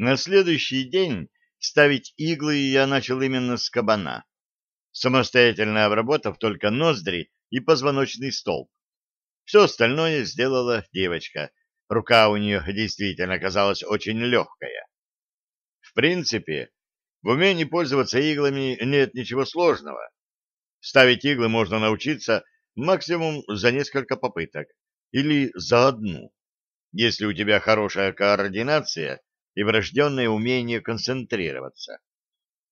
На следующий день ставить иглы я начал именно с кабана, самостоятельно обработав только ноздри и позвоночный столб. Все остальное сделала девочка. Рука у нее действительно казалась очень легкая. В принципе, в умении пользоваться иглами нет ничего сложного. Ставить иглы можно научиться максимум за несколько попыток или за одну, если у тебя хорошая координация и врожденное умение концентрироваться.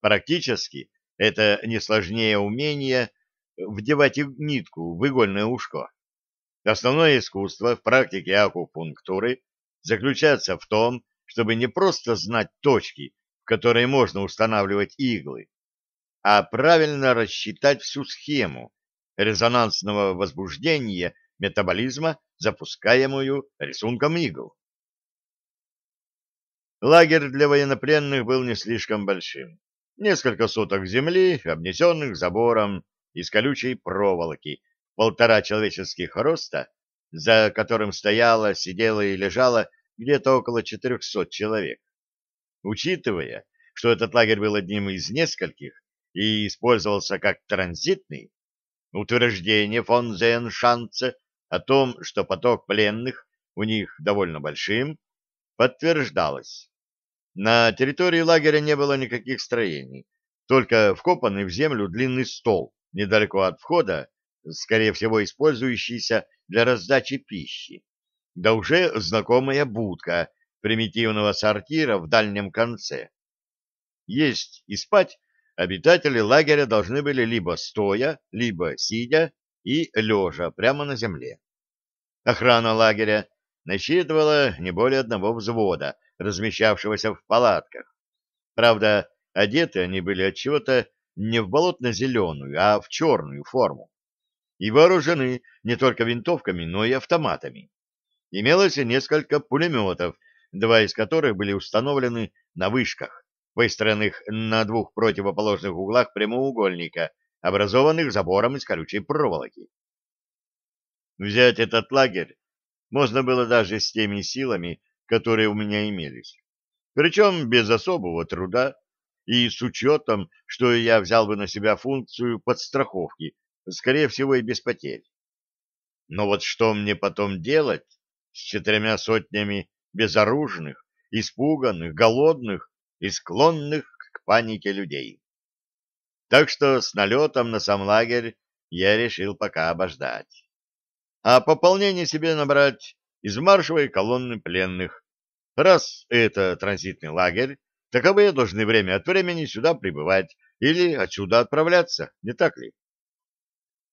Практически это не сложнее умения вдевать нитку в игольное ушко. Основное искусство в практике акупунктуры заключается в том, чтобы не просто знать точки, в которые можно устанавливать иглы, а правильно рассчитать всю схему резонансного возбуждения метаболизма, запускаемую рисунком игл. Лагерь для военнопленных был не слишком большим. Несколько соток земли, обнесенных забором из колючей проволоки, полтора человеческих роста, за которым стояло, сидело и лежало где-то около четырехсот человек. Учитывая, что этот лагерь был одним из нескольких и использовался как транзитный, утверждение фон Зеншанце о том, что поток пленных у них довольно большим, подтверждалось. На территории лагеря не было никаких строений, только вкопанный в землю длинный стол недалеко от входа, скорее всего использующийся для раздачи пищи, да уже знакомая будка примитивного сортира в дальнем конце. Есть и спать обитатели лагеря должны были либо стоя, либо сидя и лежа прямо на земле. Охрана лагеря насчитывала не более одного взвода, размещавшегося в палатках. Правда, одеты они были от чего-то не в болотно-зеленую, а в черную форму. И вооружены не только винтовками, но и автоматами. Имелось несколько пулеметов, два из которых были установлены на вышках, выстроенных на двух противоположных углах прямоугольника, образованных забором из колючей проволоки. Взять этот лагерь можно было даже с теми силами, которые у меня имелись. Причем без особого труда и с учетом, что я взял бы на себя функцию подстраховки, скорее всего и без потерь. Но вот что мне потом делать с четырьмя сотнями безоружных, испуганных, голодных и склонных к панике людей? Так что с налетом на сам лагерь я решил пока обождать а пополнение себе набрать из маршевой колонны пленных. Раз это транзитный лагерь, таковые должны время от времени сюда прибывать или отсюда отправляться, не так ли?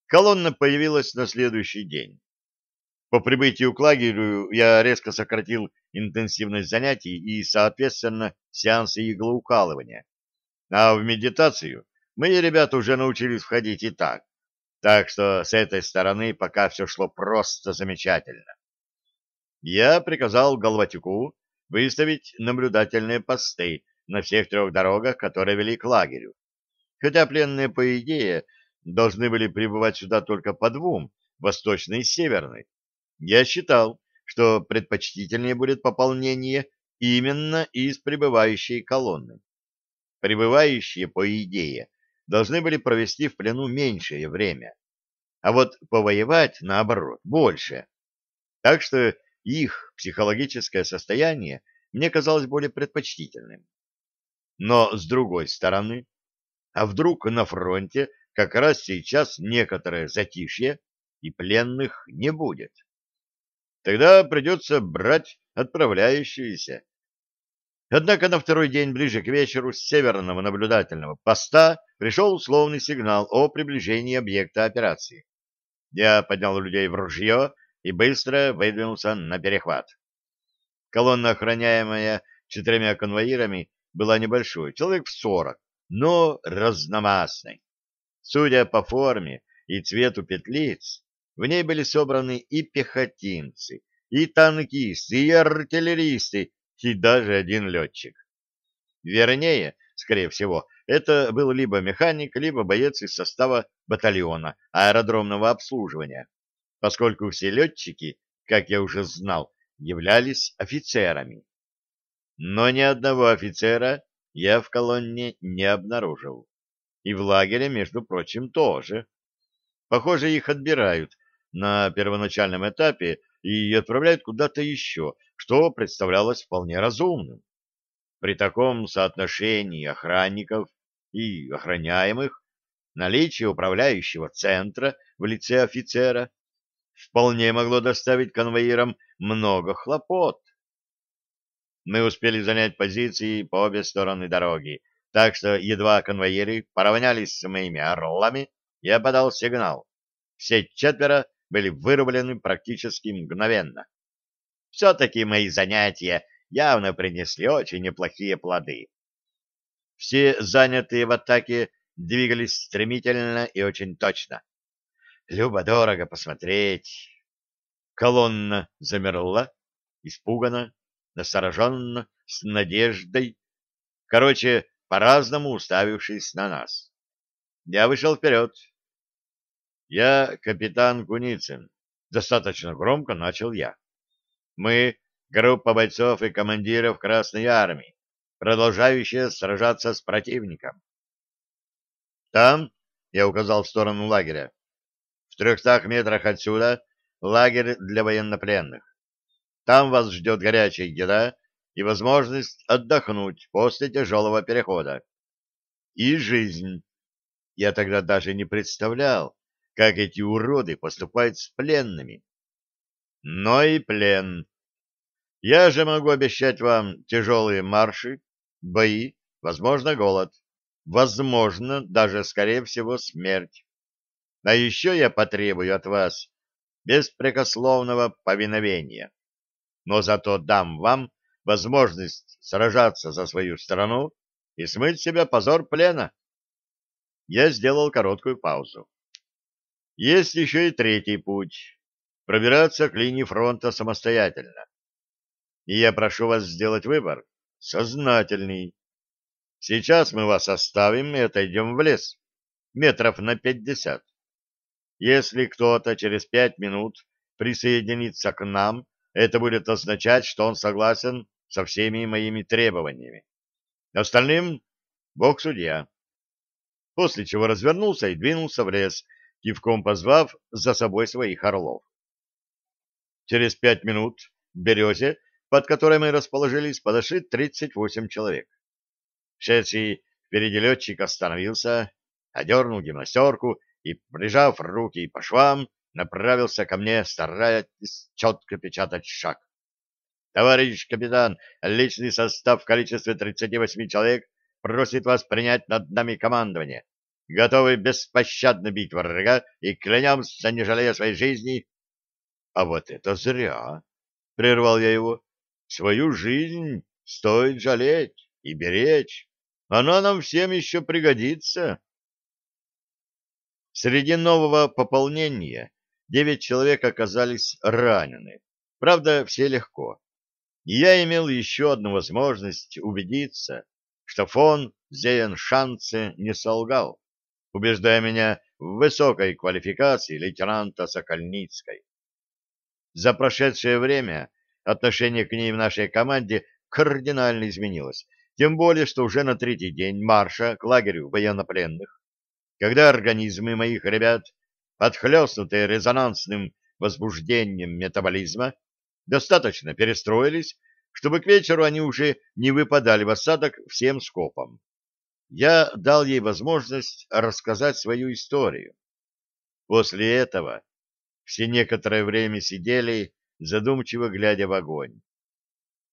Колонна появилась на следующий день. По прибытию к лагерю я резко сократил интенсивность занятий и, соответственно, сеансы иглоукалывания. А в медитацию мои ребята уже научились входить и так, так что с этой стороны пока все шло просто замечательно. Я приказал Головатюку выставить наблюдательные посты на всех трех дорогах, которые вели к лагерю. Хотя пленные, по идее, должны были прибывать сюда только по двум, восточной и северной. Я считал, что предпочтительнее будет пополнение именно из прибывающей колонны. Прибывающие, по идее, должны были провести в плену меньшее время, а вот повоевать, наоборот, больше. Так что их психологическое состояние мне казалось более предпочтительным. Но, с другой стороны, а вдруг на фронте как раз сейчас некоторое затишье и пленных не будет? Тогда придется брать отправляющиеся Однако на второй день ближе к вечеру с северного наблюдательного поста пришел условный сигнал о приближении объекта операции. Я поднял людей в ружье и быстро выдвинулся на перехват. Колонна, охраняемая четырьмя конвоирами, была небольшой, человек в сорок, но разномастной. Судя по форме и цвету петлиц, в ней были собраны и пехотинцы, и танкисты, и артиллеристы, и даже один летчик. Вернее, скорее всего, это был либо механик, либо боец из состава батальона аэродромного обслуживания, поскольку все летчики, как я уже знал, являлись офицерами. но ни одного офицера я в колонне не обнаружил. И в лагере, между прочим, тоже. Похоже, их отбирают на первоначальном этапе и отправляют куда-то еще, что представлялось вполне разумным. При таком соотношении охранников и охраняемых наличие управляющего центра в лице офицера вполне могло доставить конвоирам много хлопот. Мы успели занять позиции по обе стороны дороги, так что едва конвоиры поравнялись с моими орлами, я подал сигнал. Все четверо были вырублены практически мгновенно. Все-таки мои занятия явно принесли очень неплохие плоды. Все занятые в атаке двигались стремительно и очень точно. Любо-дорого посмотреть. Колонна замерла, испуганно, настороженно, с надеждой. Короче, по-разному уставившись на нас. Я вышел вперед. Я капитан Куницын. Достаточно громко начал я. Мы — группа бойцов и командиров Красной Армии, продолжающая сражаться с противником. Там, я указал в сторону лагеря, в трехстах метрах отсюда лагерь для военнопленных. Там вас ждет горячая еда и возможность отдохнуть после тяжелого перехода. И жизнь. Я тогда даже не представлял, как эти уроды поступают с пленными. Но и плен. Я же могу обещать вам тяжелые марши, бои, возможно, голод, возможно, даже, скорее всего, смерть. А еще я потребую от вас беспрекословного повиновения. Но зато дам вам возможность сражаться за свою страну и смыть себя позор плена. Я сделал короткую паузу. Есть еще и третий путь — пробираться к линии фронта самостоятельно. И я прошу вас сделать выбор, сознательный. Сейчас мы вас оставим и отойдем в лес, метров на пятьдесят. Если кто-то через пять минут присоединится к нам, это будет означать, что он согласен со всеми моими требованиями. Остальным — Бог судья. После чего развернулся и двинулся в лес, кивком позвав за собой своих орлов. Через пять минут в березе, под которой мы расположились, подошли 38 человек. Шедший впереди летчик остановился, одернул гимнастерку и, прижав руки по швам, направился ко мне, стараясь четко печатать шаг. «Товарищ капитан, личный состав в количестве 38 человек просит вас принять над нами командование. Готовы беспощадно бить врага и клянемся, не жалея своей жизни». «А вот это зря!» — прервал я его. «Свою жизнь стоит жалеть и беречь. Она нам всем еще пригодится». Среди нового пополнения девять человек оказались ранены. Правда, все легко. Я имел еще одну возможность убедиться, что фон Зееншанце не солгал, убеждая меня в высокой квалификации лейтенанта Сокольницкой. За прошедшее время отношение к ней в нашей команде кардинально изменилось, тем более, что уже на третий день марша к лагерю военнопленных когда организмы моих ребят, подхлестнутые резонансным возбуждением метаболизма, достаточно перестроились, чтобы к вечеру они уже не выпадали в осадок всем скопом. Я дал ей возможность рассказать свою историю. После этого все некоторое время сидели, задумчиво глядя в огонь.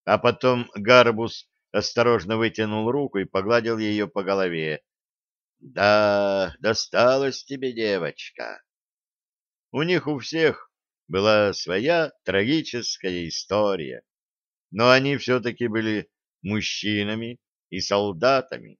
А потом Гарбус осторожно вытянул руку и погладил ее по голове, да, досталась тебе девочка. У них у всех была своя трагическая история, но они все-таки были мужчинами и солдатами.